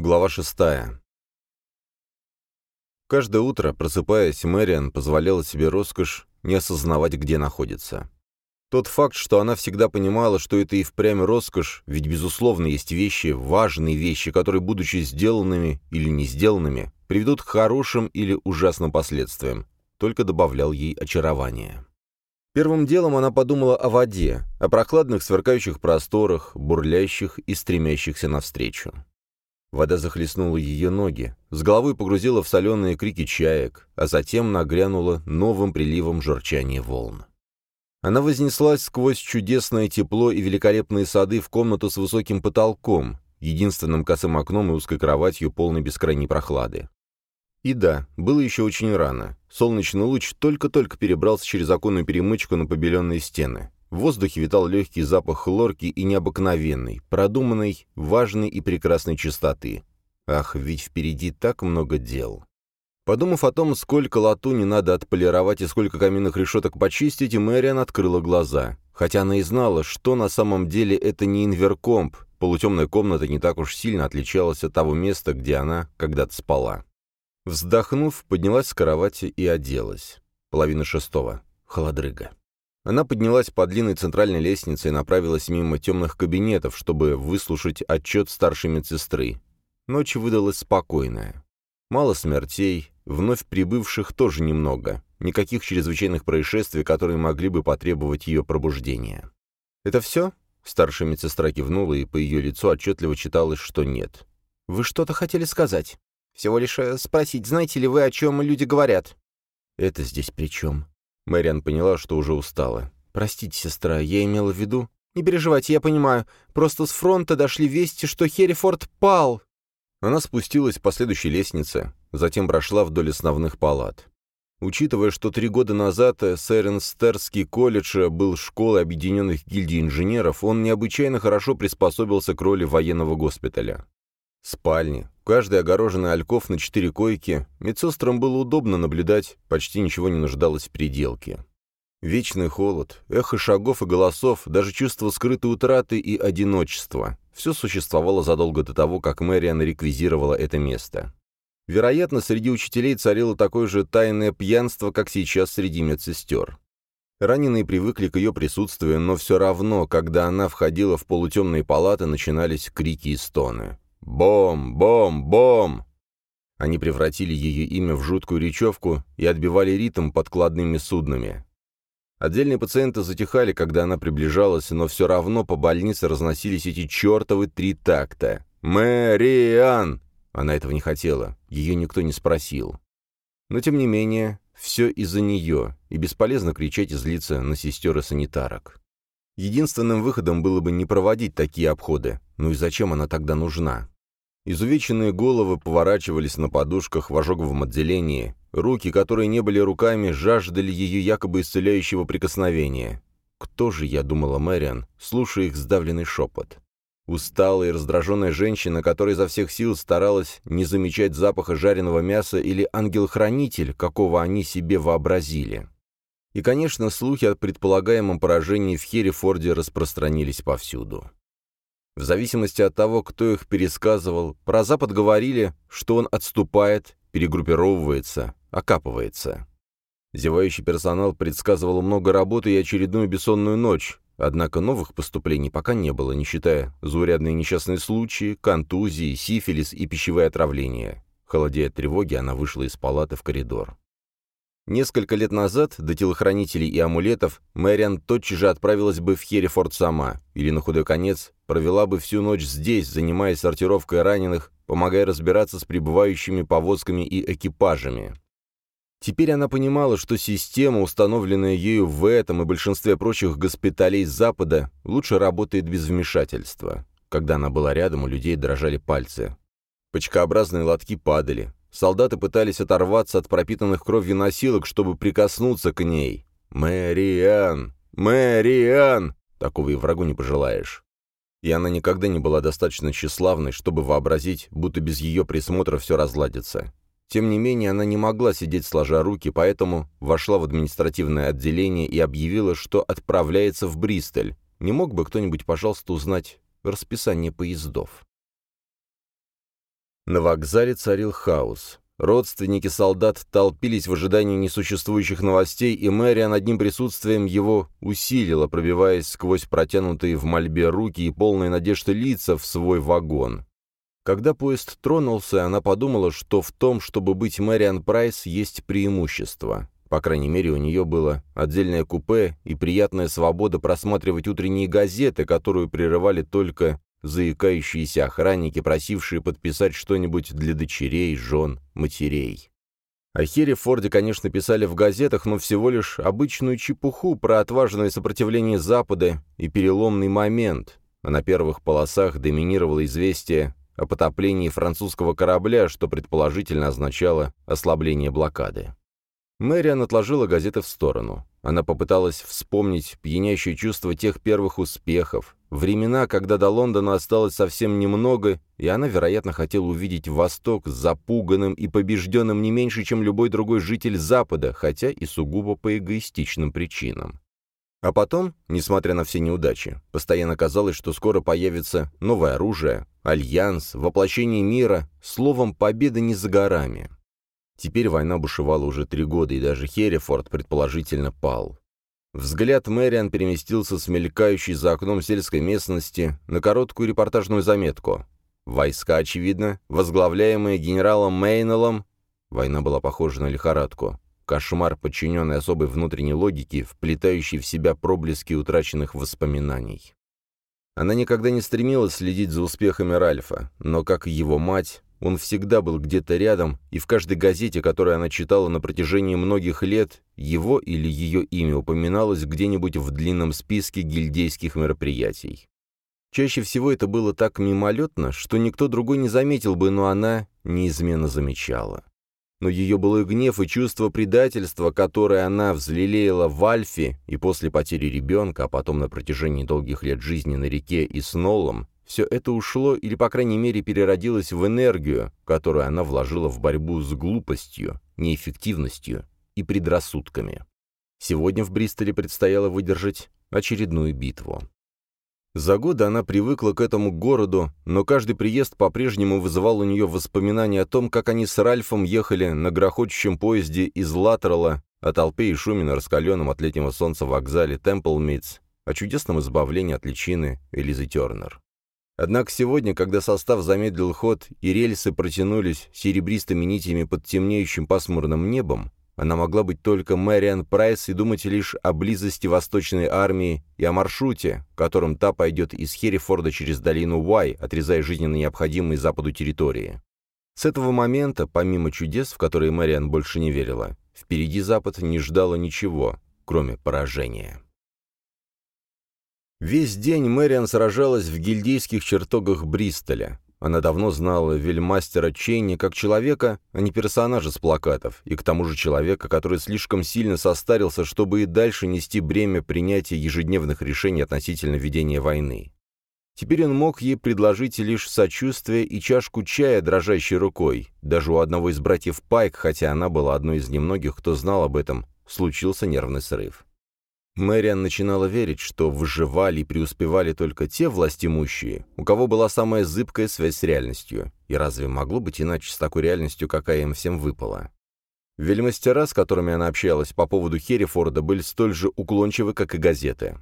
Глава шестая. Каждое утро, просыпаясь, Мэриан позволяла себе роскошь не осознавать, где находится. Тот факт, что она всегда понимала, что это и впрямь роскошь, ведь, безусловно, есть вещи, важные вещи, которые, будучи сделанными или не сделанными, приведут к хорошим или ужасным последствиям, только добавлял ей очарование. Первым делом она подумала о воде, о прохладных сверкающих просторах, бурлящих и стремящихся навстречу. Вода захлестнула ее ноги, с головой погрузила в соленые крики чаек, а затем нагрянула новым приливом журчания волн. Она вознеслась сквозь чудесное тепло и великолепные сады в комнату с высоким потолком, единственным косым окном и узкой кроватью, полной бескрайней прохлады. И да, было еще очень рано. Солнечный луч только-только перебрался через оконную перемычку на побеленные стены. В воздухе витал легкий запах хлорки и необыкновенной, продуманной, важной и прекрасной чистоты. Ах, ведь впереди так много дел. Подумав о том, сколько латуни надо отполировать и сколько каменных решеток почистить, Мэриан открыла глаза. Хотя она и знала, что на самом деле это не инверкомп, полутемная комната не так уж сильно отличалась от того места, где она когда-то спала. Вздохнув, поднялась с кровати и оделась. Половина шестого. Холодрыга. Она поднялась по длинной центральной лестнице и направилась мимо темных кабинетов, чтобы выслушать отчет старшей медсестры. Ночь выдалась спокойная. Мало смертей, вновь прибывших тоже немного. Никаких чрезвычайных происшествий, которые могли бы потребовать ее пробуждения. «Это все?» Старшая медсестра кивнула, и по ее лицу отчетливо читалось, что нет. «Вы что-то хотели сказать? Всего лишь э, спросить, знаете ли вы, о чем люди говорят?» «Это здесь при чем?» Мэриан поняла, что уже устала. «Простите, сестра, я имела в виду...» «Не переживайте, я понимаю. Просто с фронта дошли вести, что Херрифорд пал». Она спустилась по следующей лестнице, затем прошла вдоль основных палат. Учитывая, что три года назад Сэренстерский колледж был школой объединенных гильдий инженеров, он необычайно хорошо приспособился к роли военного госпиталя. Спальни, каждый огороженный альков на четыре койки, медсестрам было удобно наблюдать, почти ничего не нуждалось в переделке. Вечный холод, эхо шагов и голосов, даже чувство скрытой утраты и одиночества — все существовало задолго до того, как Мэриан реквизировала это место. Вероятно, среди учителей царило такое же тайное пьянство, как сейчас среди медсестер. Раненые привыкли к ее присутствию, но все равно, когда она входила в полутемные палаты, начинались крики и стоны. «Бом! Бом! Бом!» Они превратили ее имя в жуткую речевку и отбивали ритм подкладными суднами. Отдельные пациенты затихали, когда она приближалась, но все равно по больнице разносились эти чертовы три такта. «Мэриан!» Она этого не хотела, ее никто не спросил. Но, тем не менее, все из-за нее, и бесполезно кричать и злиться на сестер и санитарок. Единственным выходом было бы не проводить такие обходы. Ну и зачем она тогда нужна? Изувеченные головы поворачивались на подушках в ожоговом отделении, руки, которые не были руками, жаждали ее якобы исцеляющего прикосновения. «Кто же, я думала Мэриан, слушая их сдавленный шепот?» Усталая и раздраженная женщина, которая изо всех сил старалась не замечать запаха жареного мяса или ангел-хранитель, какого они себе вообразили. И, конечно, слухи о предполагаемом поражении в Херефорде распространились повсюду. В зависимости от того, кто их пересказывал, про Запад говорили, что он отступает, перегруппировывается, окапывается. Зевающий персонал предсказывал много работы и очередную бессонную ночь, однако новых поступлений пока не было, не считая заурядные несчастные случаи, контузии, сифилис и пищевые отравления. Холодея тревоги, она вышла из палаты в коридор. Несколько лет назад, до телохранителей и амулетов, Мэриан тотчас же отправилась бы в Херефорд сама, или на худой конец провела бы всю ночь здесь, занимаясь сортировкой раненых, помогая разбираться с прибывающими повозками и экипажами. Теперь она понимала, что система, установленная ею в этом и большинстве прочих госпиталей Запада, лучше работает без вмешательства. Когда она была рядом, у людей дрожали пальцы. Почкообразные лотки падали, Солдаты пытались оторваться от пропитанных кровью носилок, чтобы прикоснуться к ней. «Мэриан! Мэриан!» Такого и врагу не пожелаешь. И она никогда не была достаточно тщеславной, чтобы вообразить, будто без ее присмотра все разладится. Тем не менее, она не могла сидеть сложа руки, поэтому вошла в административное отделение и объявила, что отправляется в Бристоль. Не мог бы кто-нибудь, пожалуйста, узнать расписание поездов? На вокзале царил хаос. Родственники солдат толпились в ожидании несуществующих новостей, и Мэриан одним присутствием его усилила, пробиваясь сквозь протянутые в мольбе руки и полные надежды лица в свой вагон. Когда поезд тронулся, она подумала, что в том, чтобы быть Мэриан Прайс, есть преимущество. По крайней мере, у нее было отдельное купе и приятная свобода просматривать утренние газеты, которую прерывали только заикающиеся охранники, просившие подписать что-нибудь для дочерей, жен, матерей. О Хере Форде, конечно, писали в газетах, но всего лишь обычную чепуху про отважное сопротивление Запада и переломный момент, а на первых полосах доминировало известие о потоплении французского корабля, что предположительно означало ослабление блокады. Мэриан отложила газеты в сторону. Она попыталась вспомнить пьянящее чувство тех первых успехов, времена, когда до Лондона осталось совсем немного, и она, вероятно, хотела увидеть Восток запуганным и побежденным не меньше, чем любой другой житель Запада, хотя и сугубо по эгоистичным причинам. А потом, несмотря на все неудачи, постоянно казалось, что скоро появится новое оружие, альянс, воплощение мира, словом, победа не за горами. Теперь война бушевала уже три года, и даже Херрифорд предположительно пал. Взгляд Мэриан переместился с мелькающей за окном сельской местности на короткую репортажную заметку. Войска, очевидно, возглавляемые генералом Мейнеллом, война была похожа на лихорадку, кошмар, подчиненный особой внутренней логике, вплетающий в себя проблески утраченных воспоминаний. Она никогда не стремилась следить за успехами Ральфа, но, как его мать, он всегда был где-то рядом, и в каждой газете, которую она читала на протяжении многих лет, его или ее имя упоминалось где-нибудь в длинном списке гильдейских мероприятий. Чаще всего это было так мимолетно, что никто другой не заметил бы, но она неизменно замечала. Но ее былой гнев и чувство предательства, которое она взлелеяла в Альфе и после потери ребенка, а потом на протяжении долгих лет жизни на реке и с Нолом, все это ушло или, по крайней мере, переродилось в энергию, которую она вложила в борьбу с глупостью, неэффективностью и предрассудками. Сегодня в Бристоле предстояло выдержать очередную битву. За годы она привыкла к этому городу, но каждый приезд по-прежнему вызывал у нее воспоминания о том, как они с Ральфом ехали на грохочущем поезде из Латерала, о толпе и шуме на раскаленном от летнего солнца вокзале Темплмитс, о чудесном избавлении от личины Элизы Тернер. Однако сегодня, когда состав замедлил ход и рельсы протянулись серебристыми нитями под темнеющим пасмурным небом, она могла быть только Мэриан Прайс и думать лишь о близости Восточной армии и о маршруте, которым та пойдет из Херрифорда через долину Уай, отрезая жизненно необходимые Западу территории. С этого момента, помимо чудес, в которые Мэриан больше не верила, впереди Запад не ждало ничего, кроме поражения. Весь день Мэриан сражалась в гильдейских чертогах Бристоля. Она давно знала вельмастера Чейни как человека, а не персонажа с плакатов, и к тому же человека, который слишком сильно состарился, чтобы и дальше нести бремя принятия ежедневных решений относительно ведения войны. Теперь он мог ей предложить лишь сочувствие и чашку чая дрожащей рукой. Даже у одного из братьев Пайк, хотя она была одной из немногих, кто знал об этом, случился нервный срыв. Мэриан начинала верить, что выживали и преуспевали только те властимущие, у кого была самая зыбкая связь с реальностью. И разве могло быть иначе с такой реальностью, какая им всем выпала? Вельмастера, с которыми она общалась по поводу Херрифорда, были столь же уклончивы, как и газеты.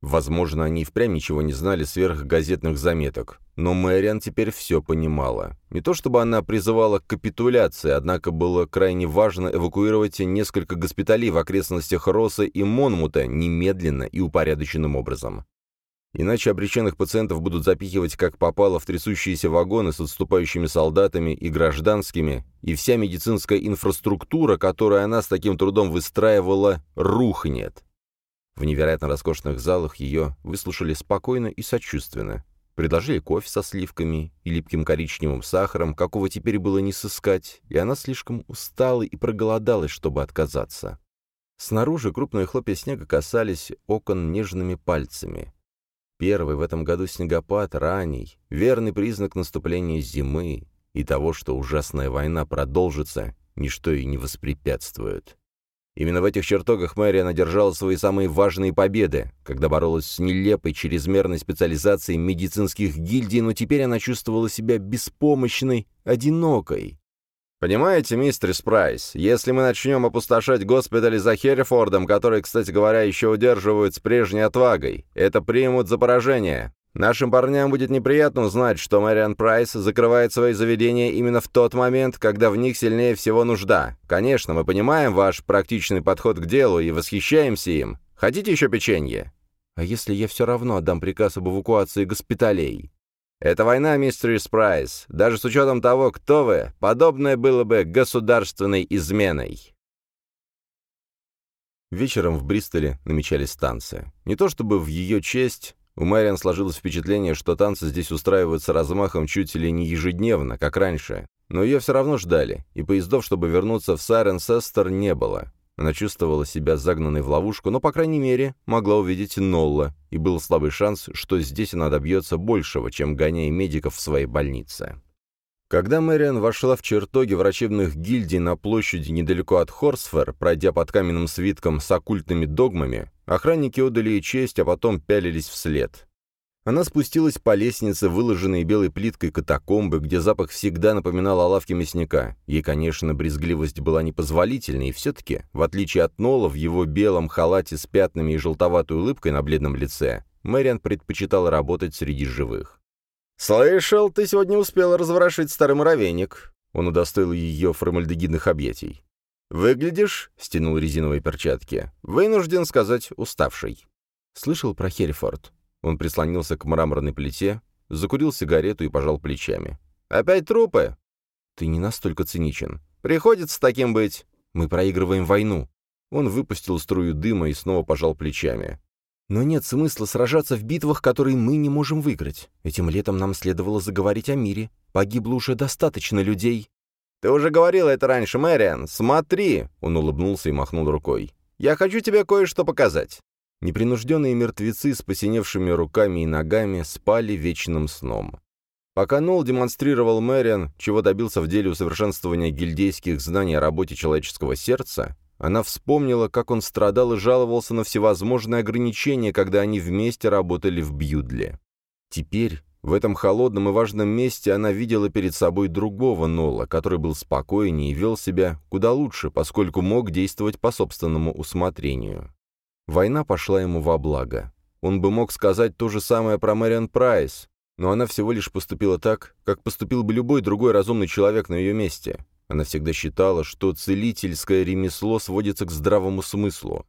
Возможно, они впрямь ничего не знали сверх газетных заметок, но Мэриан теперь все понимала. Не то чтобы она призывала к капитуляции, однако было крайне важно эвакуировать несколько госпиталей в окрестностях Росса и Монмута немедленно и упорядоченным образом. Иначе обреченных пациентов будут запихивать как попало в трясущиеся вагоны с отступающими солдатами и гражданскими, и вся медицинская инфраструктура, которую она с таким трудом выстраивала, рухнет. В невероятно роскошных залах ее выслушали спокойно и сочувственно. Предложили кофе со сливками и липким коричневым сахаром, какого теперь было не сыскать, и она слишком устала и проголодалась, чтобы отказаться. Снаружи крупные хлопья снега касались окон нежными пальцами. Первый в этом году снегопад, ранний, верный признак наступления зимы и того, что ужасная война продолжится, ничто и не воспрепятствует. Именно в этих чертогах Мэриан одержала свои самые важные победы, когда боролась с нелепой чрезмерной специализацией медицинских гильдий, но теперь она чувствовала себя беспомощной, одинокой. «Понимаете, мистер Спрайс, если мы начнем опустошать госпитали за Херрифордом, которые, кстати говоря, еще удерживают с прежней отвагой, это примут за поражение. Нашим парням будет неприятно узнать, что Мэриан Прайс закрывает свои заведения именно в тот момент, когда в них сильнее всего нужда. Конечно, мы понимаем ваш практичный подход к делу и восхищаемся им. Хотите еще печенье? А если я все равно отдам приказ об эвакуации госпиталей? Это война, мистер Прайс. Даже с учетом того, кто вы, подобное было бы государственной изменой. Вечером в Бристоле намечались танцы. Не то чтобы в ее честь, у Мэриан сложилось впечатление, что танцы здесь устраиваются размахом чуть ли не ежедневно, как раньше. Но ее все равно ждали, и поездов, чтобы вернуться в Сайрен-Сестер, не было. Она чувствовала себя загнанной в ловушку, но, по крайней мере, могла увидеть Нолла, и был слабый шанс, что здесь она добьется большего, чем гоняя медиков в своей больнице. Когда Мэриан вошла в чертоги врачебных гильдий на площади недалеко от Хорсфер, пройдя под каменным свитком с оккультными догмами, Охранники отдали ей честь, а потом пялились вслед. Она спустилась по лестнице, выложенной белой плиткой катакомбы, где запах всегда напоминал о лавке мясника. Ей, конечно, брезгливость была непозволительной, и все-таки, в отличие от Нола, в его белом халате с пятнами и желтоватой улыбкой на бледном лице, Мэриан предпочитала работать среди живых. «Слышал, ты сегодня успел разворошить старый муравейник». Он удостоил ее формальдегидных объятий. «Выглядишь», — стянул резиновые перчатки, — «вынужден сказать, уставший». Слышал про Херрифорд? Он прислонился к мраморной плите, закурил сигарету и пожал плечами. «Опять трупы?» «Ты не настолько циничен. Приходится таким быть. Мы проигрываем войну». Он выпустил струю дыма и снова пожал плечами. «Но нет смысла сражаться в битвах, которые мы не можем выиграть. Этим летом нам следовало заговорить о мире. Погибло уже достаточно людей». «Ты уже говорил это раньше, Мэриан. Смотри!» Он улыбнулся и махнул рукой. «Я хочу тебе кое-что показать». Непринужденные мертвецы с посиневшими руками и ногами спали вечным сном. Пока Нол демонстрировал Мэриан, чего добился в деле усовершенствования гильдейских знаний о работе человеческого сердца, она вспомнила, как он страдал и жаловался на всевозможные ограничения, когда они вместе работали в Бьюдле. Теперь в этом холодном и важном месте она видела перед собой другого Нола, который был спокойнее и вел себя куда лучше, поскольку мог действовать по собственному усмотрению. Война пошла ему во благо. Он бы мог сказать то же самое про Мэриан Прайс, но она всего лишь поступила так, как поступил бы любой другой разумный человек на ее месте. Она всегда считала, что целительское ремесло сводится к здравому смыслу.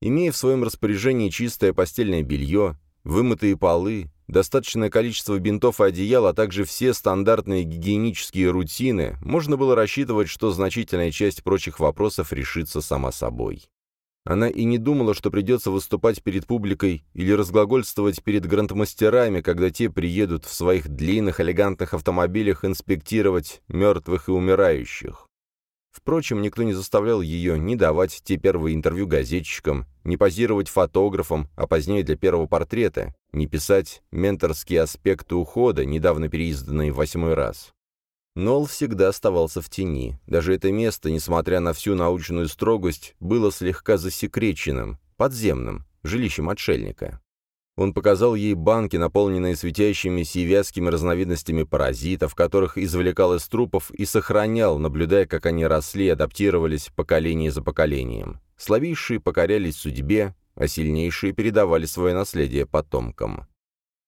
Имея в своем распоряжении чистое постельное белье, вымытые полы, достаточное количество бинтов и одеял, а также все стандартные гигиенические рутины, можно было рассчитывать, что значительная часть прочих вопросов решится сама собой. Она и не думала, что придется выступать перед публикой или разглагольствовать перед грандмастерами, когда те приедут в своих длинных элегантных автомобилях инспектировать мертвых и умирающих. Впрочем, никто не заставлял ее ни давать те первые интервью газетчикам, ни позировать фотографам, а позднее для первого портрета, ни писать менторские аспекты ухода, недавно переизданные в восьмой раз. Нол всегда оставался в тени. Даже это место, несмотря на всю научную строгость, было слегка засекреченным, подземным, жилищем отшельника. Он показал ей банки, наполненные светящимися и вязкими разновидностями паразитов, которых извлекал из трупов и сохранял, наблюдая, как они росли и адаптировались поколение за поколением. Слабейшие покорялись судьбе, а сильнейшие передавали свое наследие потомкам.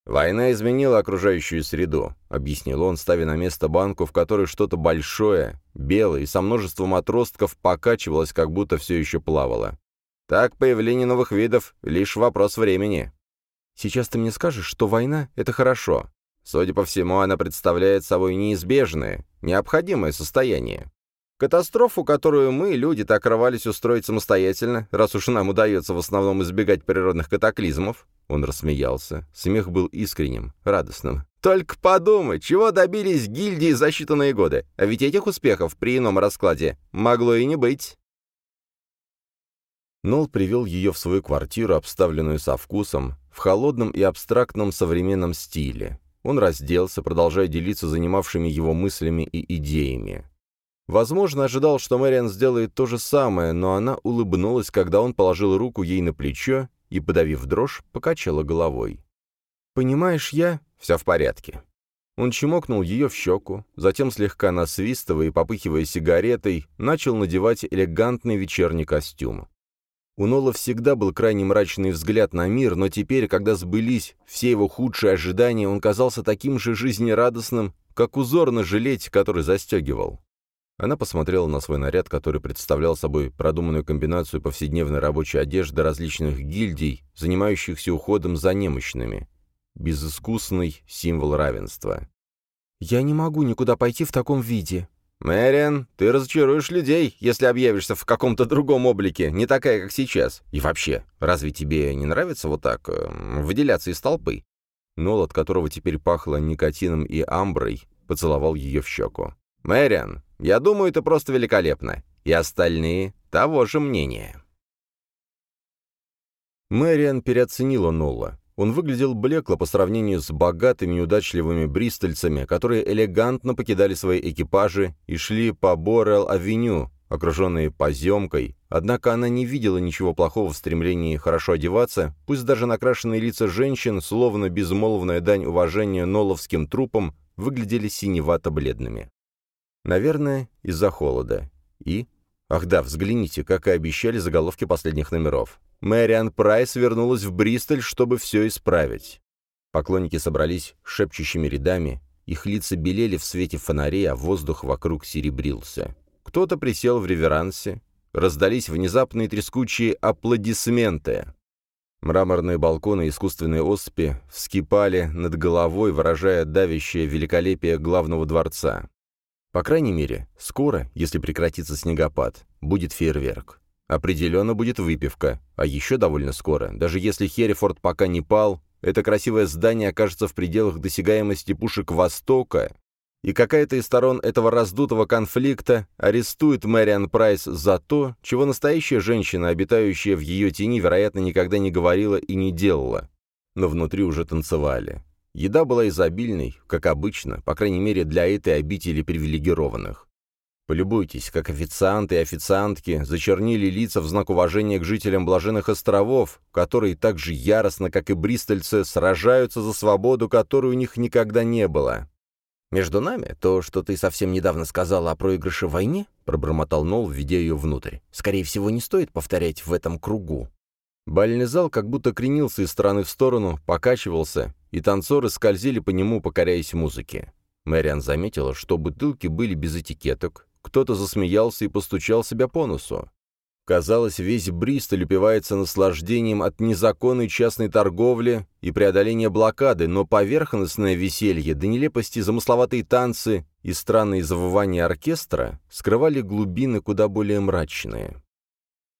«Война изменила окружающую среду», — объяснил он, ставя на место банку, в которой что-то большое, белое и со множеством отростков покачивалось, как будто все еще плавало. «Так появление новых видов — лишь вопрос времени». Сейчас ты мне скажешь, что война — это хорошо. Судя по всему, она представляет собой неизбежное, необходимое состояние. Катастрофу, которую мы, люди, так рвались устроить самостоятельно, раз уж нам удается в основном избегать природных катаклизмов, он рассмеялся. Смех был искренним, радостным. «Только подумай, чего добились гильдии за считанные годы? А ведь этих успехов при ином раскладе могло и не быть». Нол привел ее в свою квартиру, обставленную со вкусом, в холодном и абстрактном современном стиле. Он разделся, продолжая делиться занимавшими его мыслями и идеями. Возможно, ожидал, что Мэриан сделает то же самое, но она улыбнулась, когда он положил руку ей на плечо и, подавив дрожь, покачала головой. «Понимаешь, я...» «Все в порядке». Он чмокнул ее в щеку, затем, слегка насвистывая и попыхивая сигаретой, начал надевать элегантный вечерний костюм. У Нола всегда был крайне мрачный взгляд на мир, но теперь, когда сбылись все его худшие ожидания, он казался таким же жизнерадостным, как узор на жилете, который застегивал. Она посмотрела на свой наряд, который представлял собой продуманную комбинацию повседневной рабочей одежды различных гильдий, занимающихся уходом за немощными. Безыскусный символ равенства. «Я не могу никуда пойти в таком виде», «Мэриан, ты разочаруешь людей, если объявишься в каком-то другом облике, не такая, как сейчас. И вообще, разве тебе не нравится вот так э, выделяться из толпы?» Нол, от которого теперь пахло никотином и амброй, поцеловал ее в щеку. «Мэриан, я думаю, это просто великолепно. И остальные того же мнения». Мэриан переоценила Нола. Он выглядел блекло по сравнению с богатыми и удачливыми бристольцами, которые элегантно покидали свои экипажи и шли по Борел-авеню, окруженные поземкой, однако она не видела ничего плохого в стремлении хорошо одеваться, пусть даже накрашенные лица женщин, словно безмолвная дань уважения ноловским трупам, выглядели синевато-бледными. Наверное, из-за холода. И... Ах да, взгляните, как и обещали заголовки последних номеров. Мэриан Прайс вернулась в Бристоль, чтобы все исправить. Поклонники собрались шепчущими рядами, их лица белели в свете фонарей, а воздух вокруг серебрился. Кто-то присел в реверансе, раздались внезапные трескучие аплодисменты. Мраморные балконы и искусственные оспи вскипали над головой, выражая давящее великолепие главного дворца. По крайней мере, скоро, если прекратится снегопад, будет фейерверк. Определенно будет выпивка, а еще довольно скоро, даже если Херрифорд пока не пал, это красивое здание окажется в пределах досягаемости пушек Востока, и какая-то из сторон этого раздутого конфликта арестует Мэриан Прайс за то, чего настоящая женщина, обитающая в ее тени, вероятно, никогда не говорила и не делала. Но внутри уже танцевали. Еда была изобильной, как обычно, по крайней мере для этой обители привилегированных. Полюбуйтесь, как официанты и официантки зачернили лица в знак уважения к жителям Блаженных островов, которые так же яростно, как и бристольцы, сражаются за свободу, которой у них никогда не было. «Между нами, то, что ты совсем недавно сказала о проигрыше в войне», — пробормотал Нол, введя ее внутрь, — «скорее всего, не стоит повторять в этом кругу». Бальный зал как будто кренился из стороны в сторону, покачивался, и танцоры скользили по нему, покоряясь музыке. Мэриан заметила, что бутылки были без этикеток, кто-то засмеялся и постучал себя по носу. Казалось, весь Бристоль упивается наслаждением от незаконной частной торговли и преодоления блокады, но поверхностное веселье, до нелепости замысловатые танцы и странные завывания оркестра скрывали глубины куда более мрачные.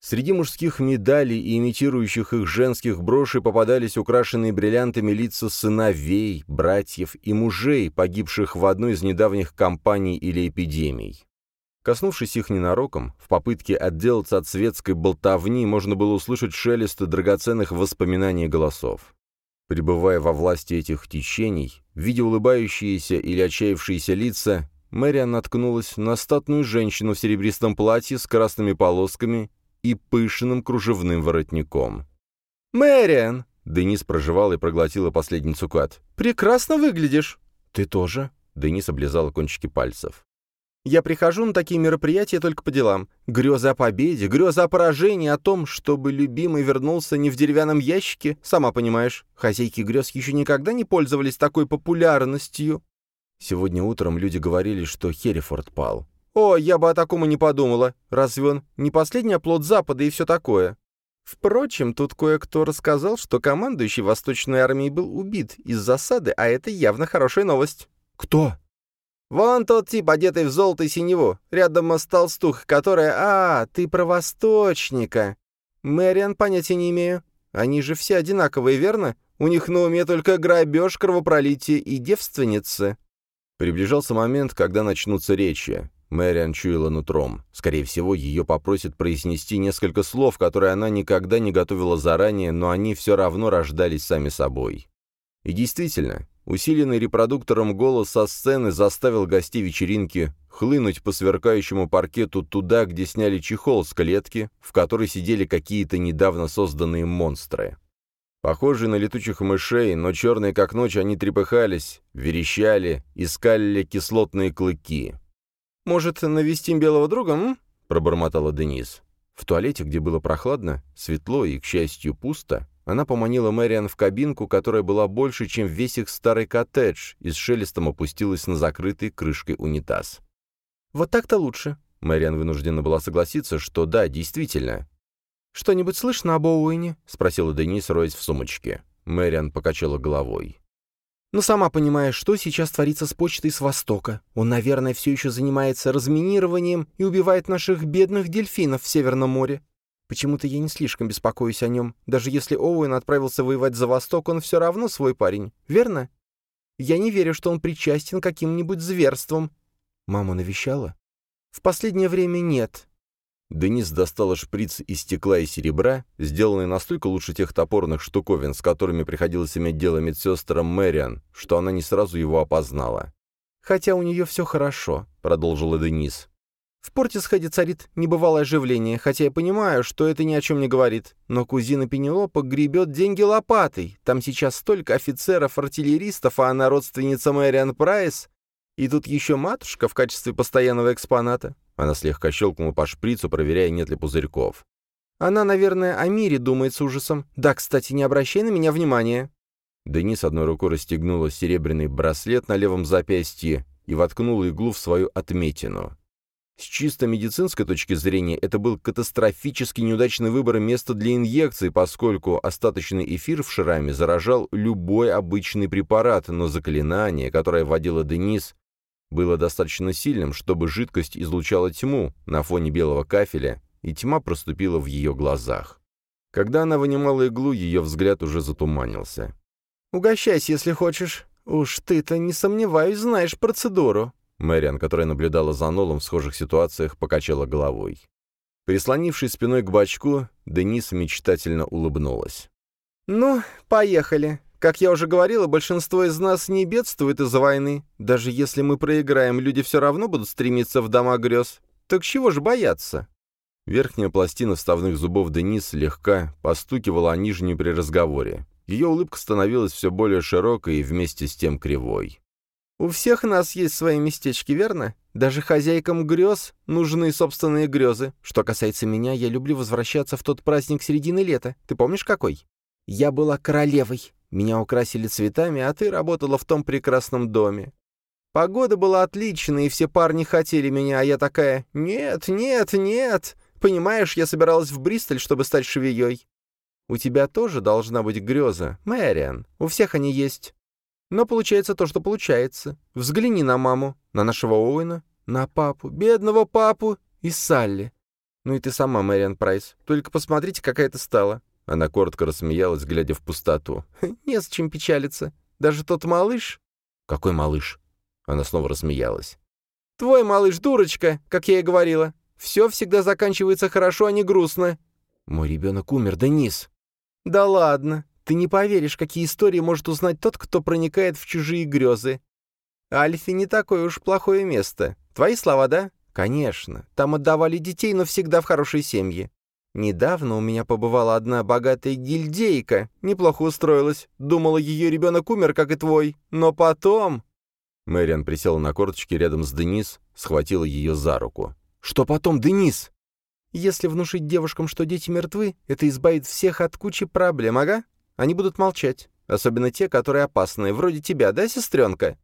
Среди мужских медалей и имитирующих их женских брошей попадались украшенные бриллиантами лица сыновей, братьев и мужей, погибших в одной из недавних кампаний или эпидемий. Коснувшись их ненароком, в попытке отделаться от светской болтовни можно было услышать шелест драгоценных воспоминаний голосов. Пребывая во власти этих течений, видя улыбающиеся или отчаявшиеся лица, Мэриан наткнулась на статную женщину в серебристом платье с красными полосками и пышным кружевным воротником. «Мэриан!» — Денис проживала и проглотила последний цукат. «Прекрасно выглядишь!» «Ты тоже?» — Денис облизала кончики пальцев. Я прихожу на такие мероприятия только по делам. Грезы о победе, грезы о поражении, о том, чтобы любимый вернулся не в деревянном ящике, сама понимаешь. Хозяйки грез еще никогда не пользовались такой популярностью. Сегодня утром люди говорили, что Херрифорд пал. О, я бы о таком и не подумала. Разве он не последний оплот Запада и все такое? Впрочем, тут кое-кто рассказал, что командующий Восточной армией был убит из засады, а это явно хорошая новость. Кто? Вон тот тип, одетый в золото и синеву, рядом с толстух, которая... А, ты про восточника. Мэриан понятия не имею. Они же все одинаковые, верно? У них на уме только грабеж, кровопролитие и девственницы. Приближался момент, когда начнутся речи. Мэриан чуяла нутром. Скорее всего, ее попросят произнести несколько слов, которые она никогда не готовила заранее, но они все равно рождались сами собой. И действительно, Усиленный репродуктором голос со сцены заставил гостей вечеринки хлынуть по сверкающему паркету туда, где сняли чехол с клетки, в которой сидели какие-то недавно созданные монстры. Похожие на летучих мышей, но черные как ночь, они трепыхались, верещали, искали кислотные клыки. «Может, навестим белого друга, м?» — пробормотала Денис. В туалете, где было прохладно, светло и, к счастью, пусто, она поманила Мэриан в кабинку, которая была больше, чем весь их старый коттедж, и с шелестом опустилась на закрытый крышкой унитаз. «Вот так-то лучше». Мэриан вынуждена была согласиться, что да, действительно, «Что-нибудь слышно об Оуэне?» — спросила Денис, роясь в сумочке. Мэриан покачала головой. «Ну, сама понимаешь, что сейчас творится с почтой с Востока. Он, наверное, все еще занимается разминированием и убивает наших бедных дельфинов в Северном море. Почему-то я не слишком беспокоюсь о нем. Даже если Оуэн отправился воевать за Восток, он все равно свой парень, верно? Я не верю, что он причастен к каким-нибудь зверствам». «Маму навещала?» «В последнее время нет. Денис достала шприц из стекла и серебра, сделанный настолько лучше тех топорных штуковин, с которыми приходилось иметь дело медсестрам Мэриан, что она не сразу его опознала. «Хотя у нее все хорошо», — продолжила Денис. «В Портисхеде царит небывалое оживление, хотя я понимаю, что это ни о чем не говорит. Но кузина Пенелопа гребет деньги лопатой. Там сейчас столько офицеров-артиллеристов, а она родственница Мэриан Прайс. И тут еще матушка в качестве постоянного экспоната. Она слегка щелкнула по шприцу, проверяя, нет ли пузырьков. «Она, наверное, о мире думает с ужасом. Да, кстати, не обращай на меня внимания». Денис одной рукой расстегнула серебряный браслет на левом запястье и воткнула иглу в свою отметину. С чисто медицинской точки зрения это был катастрофически неудачный выбор места для инъекции, поскольку остаточный эфир в шраме заражал любой обычный препарат, но заклинание, которое вводила Денис, было достаточно сильным, чтобы жидкость излучала тьму на фоне белого кафеля, и тьма проступила в ее глазах. Когда она вынимала иглу, ее взгляд уже затуманился. «Угощайся, если хочешь. Уж ты-то, не сомневаюсь, знаешь процедуру». Мэриан, которая наблюдала за Нолом в схожих ситуациях, покачала головой. Прислонившись спиной к бачку, Денис мечтательно улыбнулась. «Ну, поехали. Как я уже говорила, большинство из нас не бедствует из-за войны. Даже если мы проиграем, люди все равно будут стремиться в дома грез. Так чего же бояться?» Верхняя пластина вставных зубов Денис слегка постукивала о нижнюю при разговоре. Ее улыбка становилась все более широкой и вместе с тем кривой. «У всех нас есть свои местечки, верно? Даже хозяйкам грез нужны собственные грезы. Что касается меня, я люблю возвращаться в тот праздник середины лета. Ты помнишь какой? Я была королевой. Меня украсили цветами, а ты работала в том прекрасном доме. Погода была отличная, и все парни хотели меня, а я такая «Нет, нет, нет!» Понимаешь, я собиралась в Бристоль, чтобы стать швеей. У тебя тоже должна быть греза, Мэриан. У всех они есть. Но получается то, что получается. Взгляни на маму, на нашего Оуэна, на папу, бедного папу и Салли. Ну и ты сама, Мэриан Прайс. Только посмотрите, какая ты стала. Она коротко рассмеялась, глядя в пустоту. «Не печалиться. Даже тот малыш...» «Какой малыш?» Она снова рассмеялась. «Твой малыш, дурочка, как я и говорила. Все всегда заканчивается хорошо, а не грустно». «Мой ребенок умер, Денис». «Да ладно. Ты не поверишь, какие истории может узнать тот, кто проникает в чужие грезы. Альфи не такое уж плохое место. Твои слова, да? Конечно. Там отдавали детей, но всегда в хорошей семье. Недавно у меня побывала одна богатая гильдейка, неплохо устроилась, думала, ее ребенок умер, как и твой, но потом...» Мэриан присела на корточки рядом с Денис, схватила ее за руку. «Что потом, Денис?» «Если внушить девушкам, что дети мертвы, это избавит всех от кучи проблем, ага? Они будут молчать, особенно те, которые опасные, вроде тебя, да, сестренка?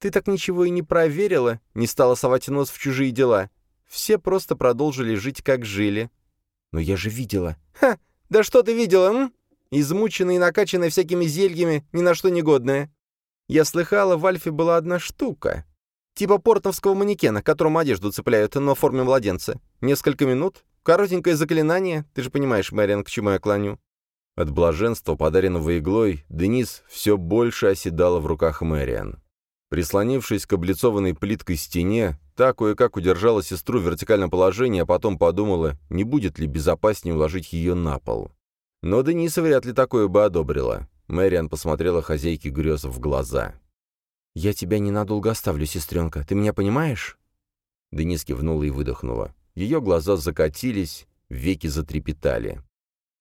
Ты так ничего и не проверила, не стала совать нос в чужие дела. Все просто продолжили жить, как жили, «Но я же видела». «Ха! Да что ты видела, м? Измученная и накачанная всякими зельями, ни на что негодная. Я слыхала, в Альфе была одна штука. Типа портовского манекена, которому одежду цепляют, но в форме младенца. Несколько минут, коротенькое заклинание, ты же понимаешь, Мэриан, к чему я клоню». От блаженства, подаренного иглой, Денис все больше оседала в руках Мэриан. Прислонившись к облицованной плиткой стене, та кое-как удержала сестру в вертикальном положении, а потом подумала, не будет ли безопаснее уложить ее на пол. Но Дениса вряд ли такое бы одобрила. Мэриан посмотрела хозяйке грез в глаза. «Я тебя ненадолго оставлю, сестренка, ты меня понимаешь?» Денис кивнула и выдохнула. Ее глаза закатились, веки затрепетали.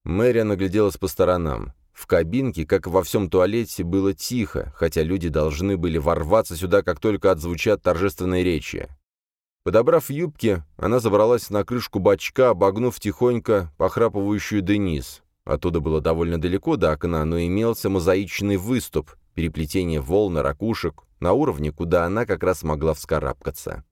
Мэри нагляделась по сторонам. В кабинке, как и во всем туалете, было тихо, хотя люди должны были ворваться сюда, как только отзвучат торжественные речи. Подобрав юбки, она забралась на крышку бачка, обогнув тихонько похрапывающую Денис. Оттуда было довольно далеко до окна, но имелся мозаичный выступ, переплетение волн ракушек, на уровне, куда она как раз могла вскарабкаться.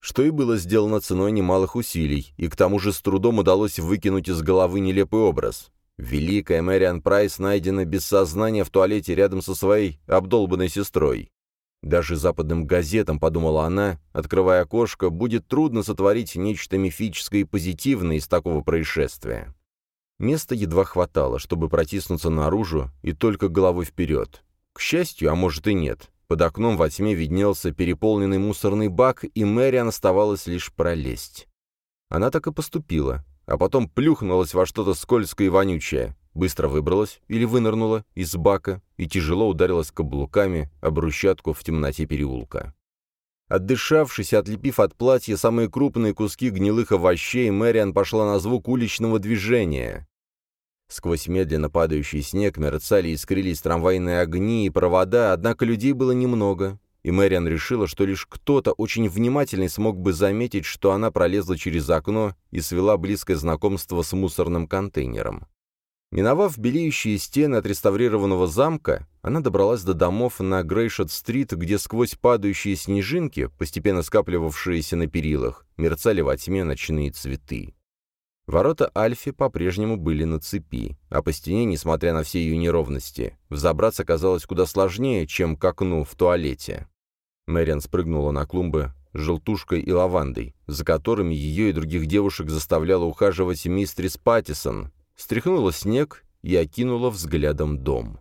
Что и было сделано ценой немалых усилий, и к тому же с трудом удалось выкинуть из головы нелепый образ. Великая Мэриан Прайс найдена без сознания в туалете рядом со своей обдолбанной сестрой. Даже западным газетам, подумала она, открывая окошко, будет трудно сотворить нечто мифическое и позитивное из такого происшествия. Места едва хватало, чтобы протиснуться наружу и только головой вперед. К счастью, а может и нет, под окном во тьме виднелся переполненный мусорный бак, и Мэриан оставалось лишь пролезть. Она так и поступила, а потом плюхнулась во что-то скользкое и вонючее, быстро выбралась или вынырнула из бака и тяжело ударилась каблуками об брусчатку в темноте переулка. Отдышавшись отлепив от платья самые крупные куски гнилых овощей, Мэриан пошла на звук уличного движения. Сквозь медленно падающий снег мерцали и искрились трамвайные огни и провода, однако людей было немного, и Мэриан решила, что лишь кто-то очень внимательный смог бы заметить, что она пролезла через окно и свела близкое знакомство с мусорным контейнером. Миновав белеющие стены отреставрированного замка, она добралась до домов на Грейшот-стрит, где сквозь падающие снежинки, постепенно скапливавшиеся на перилах, мерцали во тьме ночные цветы. Ворота Альфи по-прежнему были на цепи, а по стене, несмотря на все ее неровности, взобраться казалось куда сложнее, чем к окну в туалете. Мэриан спрыгнула на клумбы с желтушкой и лавандой, за которыми ее и других девушек заставляла ухаживать мистрис Паттисон, стряхнула снег и окинула взглядом дом.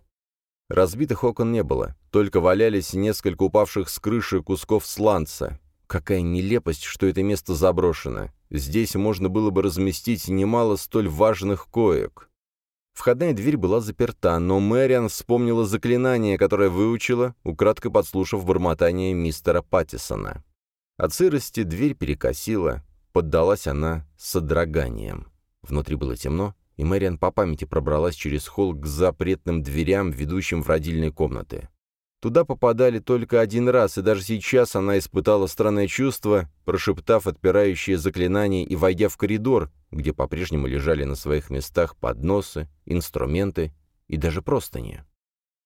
Разбитых окон не было, только валялись несколько упавших с крыши кусков сланца. Какая нелепость, что это место заброшено. Здесь можно было бы разместить немало столь важных коек. Входная дверь была заперта, но Мэриан вспомнила заклинание, которое выучила, украдкой подслушав бормотание мистера Паттисона. От сырости дверь перекосила, поддалась она содроганием. Внутри было темно, и Мэриан по памяти пробралась через холл к запретным дверям, ведущим в родильные комнаты. Туда попадали только один раз, и даже сейчас она испытала странное чувство, прошептав отпирающее заклинание и войдя в коридор, где по-прежнему лежали на своих местах подносы, инструменты и даже простыни.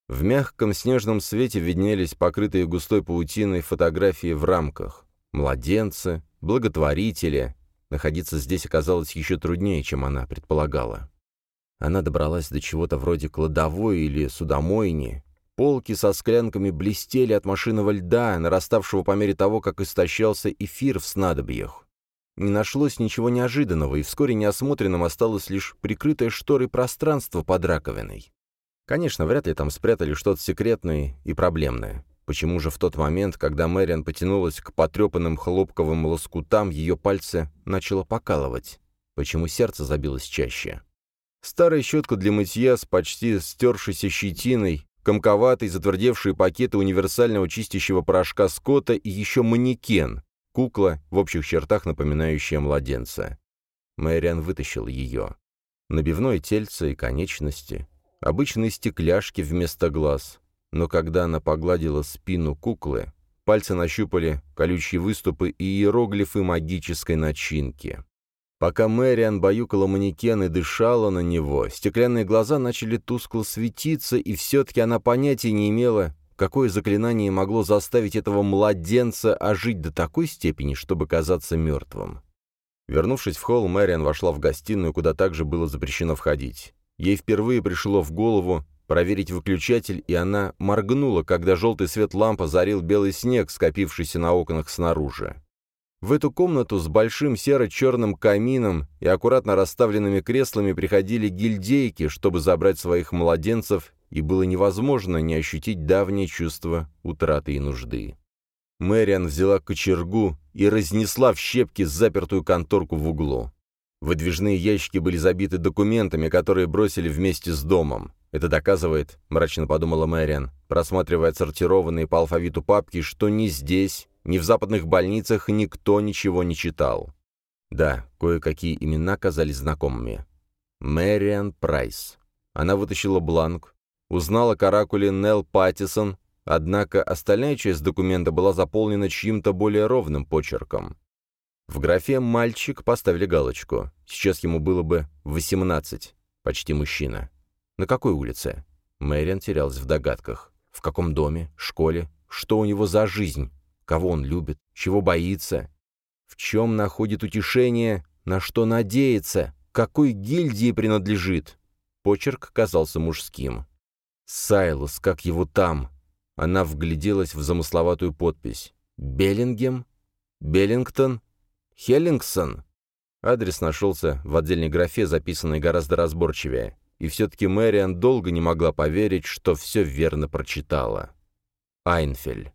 В мягком снежном свете виднелись покрытые густой паутиной фотографии в рамках. Младенцы, благотворители. Находиться здесь оказалось еще труднее, чем она предполагала. Она добралась до чего-то вроде кладовой или судомойни, Полки со склянками блестели от машинного льда, нараставшего по мере того, как истощался эфир в снадобьях. Не нашлось ничего неожиданного, и вскоре неосмотренным осталось лишь прикрытое шторой пространство под раковиной. Конечно, вряд ли там спрятали что-то секретное и проблемное. Почему же в тот момент, когда Мэриан потянулась к потрепанным хлопковым лоскутам, ее пальцы начало покалывать? Почему сердце забилось чаще? Старая щетка для мытья с почти стершейся щетиной комковатые затвердевшие пакеты универсального чистящего порошка Скотта и еще манекен, кукла, в общих чертах напоминающая младенца. Мэриан вытащил ее. Набивное тельце и конечности, обычные стекляшки вместо глаз. Но когда она погладила спину куклы, пальцы нащупали колючие выступы и иероглифы магической начинки. Пока Мэриан баюкала манекен и дышала на него, стеклянные глаза начали тускло светиться, и все-таки она понятия не имела, какое заклинание могло заставить этого младенца ожить до такой степени, чтобы казаться мертвым. Вернувшись в холл, Мэриан вошла в гостиную, куда также было запрещено входить. Ей впервые пришло в голову проверить выключатель, и она моргнула, когда желтый свет лампы зарил белый снег, скопившийся на окнах снаружи. В эту комнату с большим серо-черным камином и аккуратно расставленными креслами приходили гильдейки, чтобы забрать своих младенцев, и было невозможно не ощутить давнее чувство утраты и нужды. Мэриан взяла кочергу и разнесла в щепки запертую конторку в углу. Выдвижные ящики были забиты документами, которые бросили вместе с домом. Это доказывает, мрачно подумала Мэриан, просматривая отсортированные по алфавиту папки, что ни здесь, Ни в западных больницах никто ничего не читал. Да, кое-какие имена казались знакомыми. Мэриан Прайс. Она вытащила бланк, узнала каракуле Нелл Паттисон, однако остальная часть документа была заполнена чьим-то более ровным почерком. В графе «мальчик» поставили галочку. Сейчас ему было бы 18, почти мужчина. На какой улице? Мэриан терялась в догадках. В каком доме? Школе? Что у него за жизнь? Кого он любит? Чего боится? В чем находит утешение? На что надеется? Какой гильдии принадлежит? Почерк казался мужским. «Сайлос, как его там?» Она вгляделась в замысловатую подпись. «Беллингем? Беллингтон? Хеллингсон?» Адрес нашелся в отдельной графе, записанной гораздо разборчивее. И все-таки Мэриан долго не могла поверить, что все верно прочитала. Айнфель.